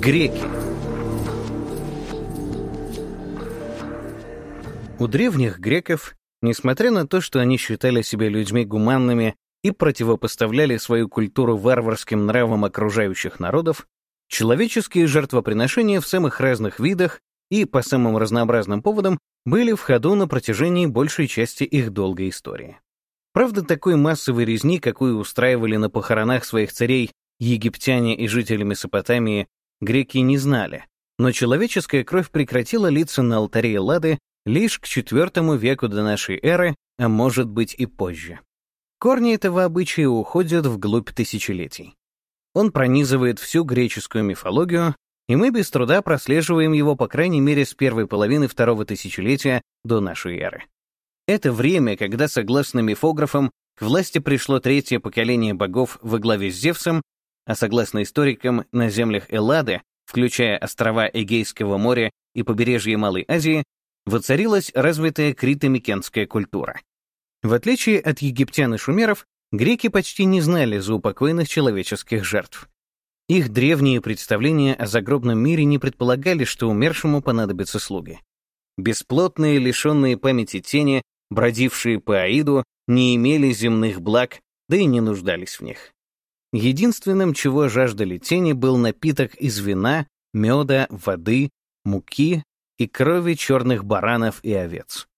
Греки У древних греков, несмотря на то, что они считали себя людьми гуманными и противопоставляли свою культуру варварским нравам окружающих народов, человеческие жертвоприношения в самых разных видах и по самым разнообразным поводам были в ходу на протяжении большей части их долгой истории. Правда, такой массовой резни, какую устраивали на похоронах своих царей египтяне и жители Месопотамии, греки не знали, но человеческая кровь прекратила литься на алтаре Эллады лишь к IV веку до нашей эры, а может быть и позже. Корни этого обычая уходят вглубь тысячелетий. Он пронизывает всю греческую мифологию, и мы без труда прослеживаем его, по крайней мере, с первой половины второго тысячелетия до нашей эры. Это время, когда, согласно мифографам, к власти пришло третье поколение богов во главе с Зевсом, а согласно историкам, на землях Эллады, включая острова Эгейского моря и побережье Малой Азии, воцарилась развитая крито-микенская культура. В отличие от египтян и шумеров, греки почти не знали заупокойных человеческих жертв. Их древние представления о загробном мире не предполагали, что умершему понадобятся слуги. Бесплотные, лишенные памяти тени, бродившие по Аиду, не имели земных благ, да и не нуждались в них. Единственным, чего жаждали тени, был напиток из вина, меда, воды, муки и крови черных баранов и овец.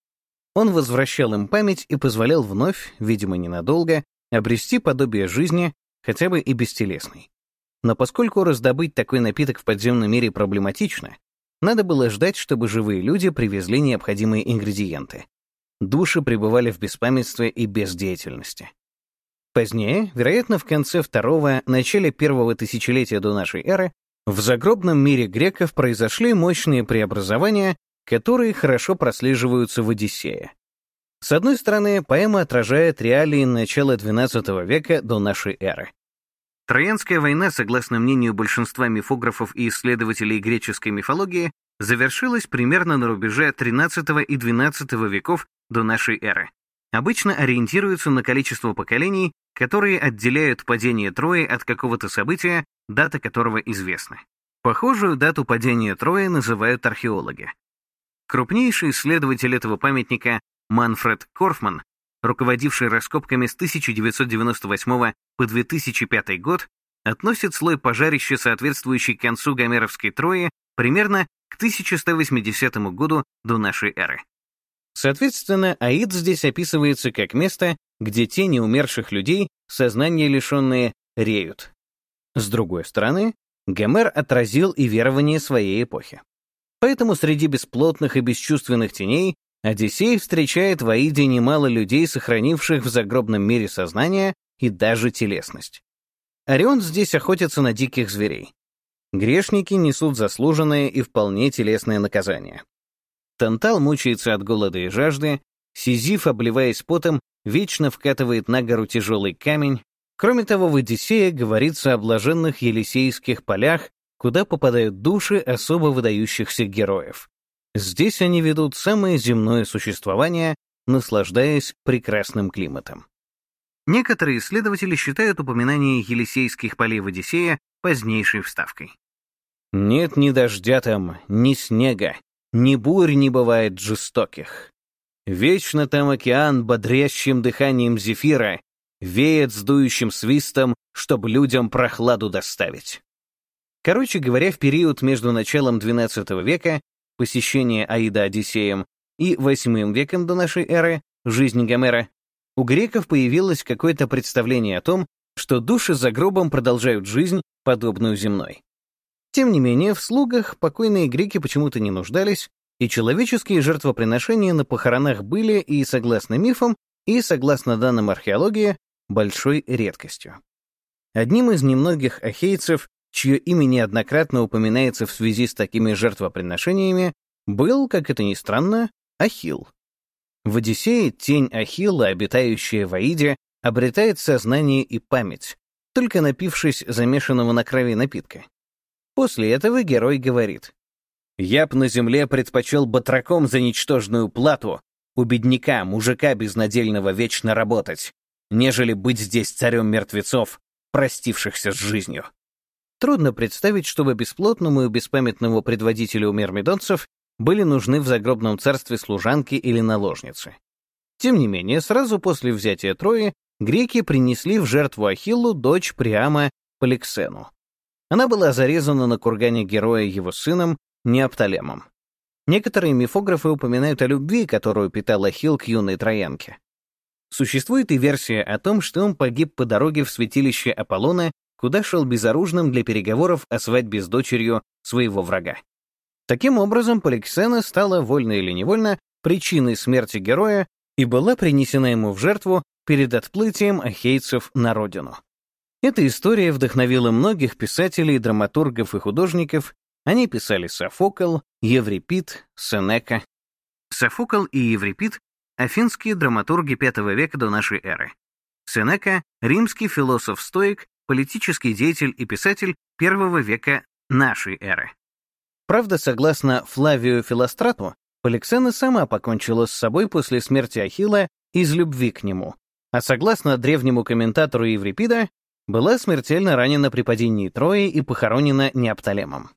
Он возвращал им память и позволял вновь, видимо ненадолго, обрести подобие жизни, хотя бы и бестелесной. Но поскольку раздобыть такой напиток в подземном мире проблематично, надо было ждать, чтобы живые люди привезли необходимые ингредиенты. Души пребывали в беспамятстве и бездеятельности. Позднее, вероятно, в конце второго, начале первого тысячелетия до нашей эры, в загробном мире греков произошли мощные преобразования, которые хорошо прослеживаются в «Одиссее». С одной стороны, поэма отражает реалии начала XII века до нашей эры. Троянская война, согласно мнению большинства мифографов и исследователей греческой мифологии, завершилась примерно на рубеже XIII и XII веков до нашей эры. Обычно ориентируются на количество поколений, которые отделяют падение Трои от какого-то события, дата которого известна. Похожую дату падения Трои называют археологи. Крупнейший исследователь этого памятника Манфред Корфман, руководивший раскопками с 1998 по 2005 год, относит слой пожарища, соответствующий концу Гомеровской Трои, примерно к 1180 году до нашей эры. Соответственно, Аид здесь описывается как место, где тени умерших людей, сознание лишенные, реют. С другой стороны, Гомер отразил и верование своей эпохи. Поэтому среди бесплотных и бесчувственных теней Одиссей встречает в Аиде немало людей, сохранивших в загробном мире сознание и даже телесность. Орион здесь охотится на диких зверей. Грешники несут заслуженное и вполне телесное наказание. Тантал мучается от голода и жажды, Сизиф, обливаясь потом, вечно вкатывает на гору тяжелый камень. Кроме того, в «Одиссее» говорится о блаженных Елисейских полях, куда попадают души особо выдающихся героев. Здесь они ведут самое земное существование, наслаждаясь прекрасным климатом. Некоторые исследователи считают упоминание Елисейских полей в «Одиссее» позднейшей вставкой. «Нет ни дождя там, ни снега, ни бурь не бывает жестоких. Вечно там океан бодрящим дыханием зефира веет с дующим свистом, чтобы людям прохладу доставить. Короче говоря, в период между началом XII века, посещение Аида Одиссеем, и VIII веком до нашей эры, жизни Гомера, у греков появилось какое-то представление о том, что души за гробом продолжают жизнь, подобную земной. Тем не менее, в слугах покойные греки почему-то не нуждались, и человеческие жертвоприношения на похоронах были и, согласно мифам, и, согласно данным археологии, большой редкостью. Одним из немногих ахейцев, чье имя неоднократно упоминается в связи с такими жертвоприношениями, был, как это ни странно, Ахилл. В «Одиссее» тень Ахилла, обитающая в Аиде, обретает сознание и память, только напившись замешанного на крови напитка. После этого герой говорит я б на земле предпочел батраком за ничтожную плату у бедняка, мужика безнадельного вечно работать, нежели быть здесь царем мертвецов, простившихся с жизнью. Трудно представить, чтобы бесплотному и беспамятному предводителю мирмидонцев были нужны в загробном царстве служанки или наложницы. Тем не менее, сразу после взятия Трои греки принесли в жертву Ахиллу дочь Приама Поликсену. Она была зарезана на кургане героя его сыном Неопталемом. Некоторые мифографы упоминают о любви, которую питал Ахилл к юной троянке. Существует и версия о том, что он погиб по дороге в святилище Аполлона, куда шел безоружным для переговоров о свадьбе с дочерью своего врага. Таким образом, Поликсена стала, вольно или невольно, причиной смерти героя и была принесена ему в жертву перед отплытием ахейцев на родину. Эта история вдохновила многих писателей, драматургов и художников. Они писали Софокл, Еврипид, Сенека. Софокл и Еврипид — афинские драматурги V века до нашей эры. Сенека — римский философ-стоик, политический деятель и писатель I века нашей эры. Правда, согласно Флавию Филострату, Поликсена сама покончила с собой после смерти Ахилла из любви к нему, а согласно древнему комментатору Еврипида, была смертельно ранена при падении Трои и похоронена Неопталемом.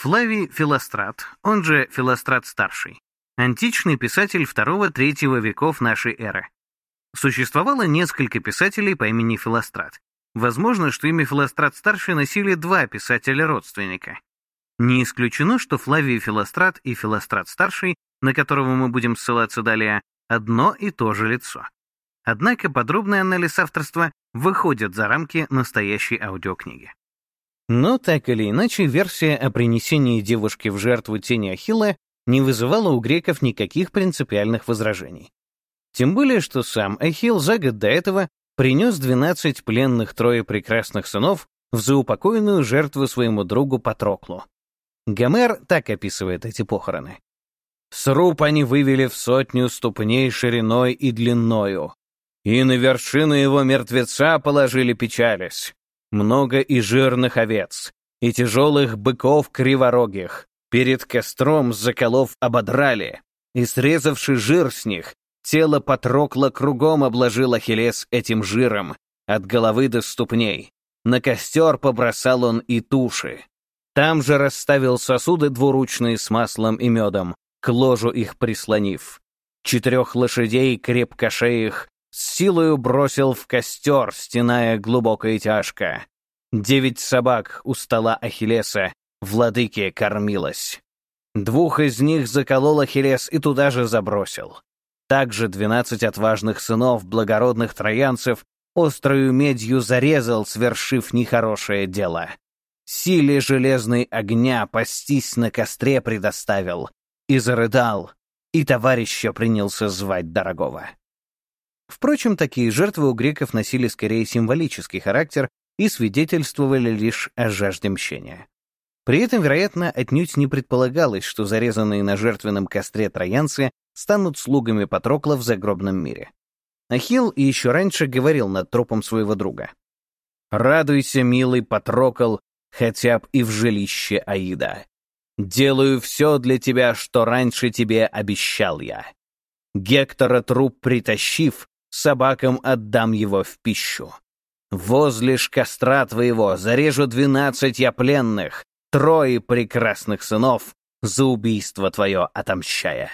Флавий Филострат, он же Филострат-старший, античный писатель II-III веков нашей эры. Существовало несколько писателей по имени Филострат. Возможно, что имя Филострат-старший носили два писателя-родственника. Не исключено, что Флавий Филострат и Филострат-старший, на которого мы будем ссылаться далее, одно и то же лицо. Однако подробный анализ авторства выходит за рамки настоящей аудиокниги. Но так или иначе, версия о принесении девушки в жертву тени Ахилла не вызывала у греков никаких принципиальных возражений. Тем более, что сам Ахилл за год до этого принес 12 пленных трое прекрасных сынов в заупокойную жертву своему другу Патроклу. Гомер так описывает эти похороны. «Сруб они вывели в сотню ступней шириной и длиною, и на вершину его мертвеца положили печались. Много и жирных овец, и тяжелых быков криворогих, перед костром заколов ободрали, и, срезавши жир с них, тело Патрокло кругом обложил Ахиллес этим жиром, от головы до ступней. На костер побросал он и туши. Там же расставил сосуды двуручные с маслом и медом, к ложу их прислонив. Четырех лошадей крепкошеих с силою бросил в костер, стеная глубоко и тяжко. Девять собак у стола Ахиллеса владыке кормилось. Двух из них заколол Ахиллес и туда же забросил. Также двенадцать отважных сынов благородных троянцев острою медью зарезал, свершив нехорошее дело силе железной огня пастись на костре предоставил, и зарыдал, и товарища принялся звать дорогого. Впрочем, такие жертвы у греков носили скорее символический характер и свидетельствовали лишь о жажде мщения. При этом, вероятно, отнюдь не предполагалось, что зарезанные на жертвенном костре троянцы станут слугами Патрокла в загробном мире. Ахилл еще раньше говорил над трупом своего друга. «Радуйся, милый Патрокл, хотя б и в жилище Аида. Делаю все для тебя, что раньше тебе обещал я. Гектора труп притащив, собакам отдам его в пищу. Возле ж костра твоего зарежу двенадцать я пленных, трое прекрасных сынов, за убийство твое отомщая».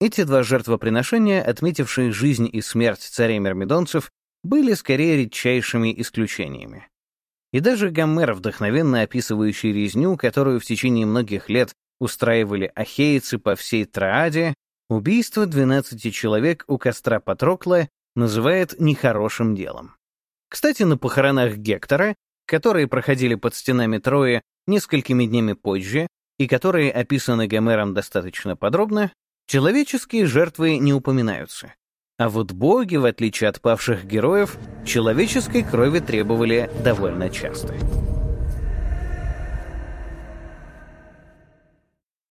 Эти два жертвоприношения, отметившие жизнь и смерть царей мирмидонцев, были скорее редчайшими исключениями. И даже Гомер, вдохновенно описывающий резню, которую в течение многих лет устраивали ахейцы по всей Трааде, убийство 12 человек у костра Патрокла называет нехорошим делом. Кстати, на похоронах Гектора, которые проходили под стенами Трои несколькими днями позже и которые описаны Гомером достаточно подробно, человеческие жертвы не упоминаются. А вот боги, в отличие от павших героев, человеческой крови требовали довольно часто.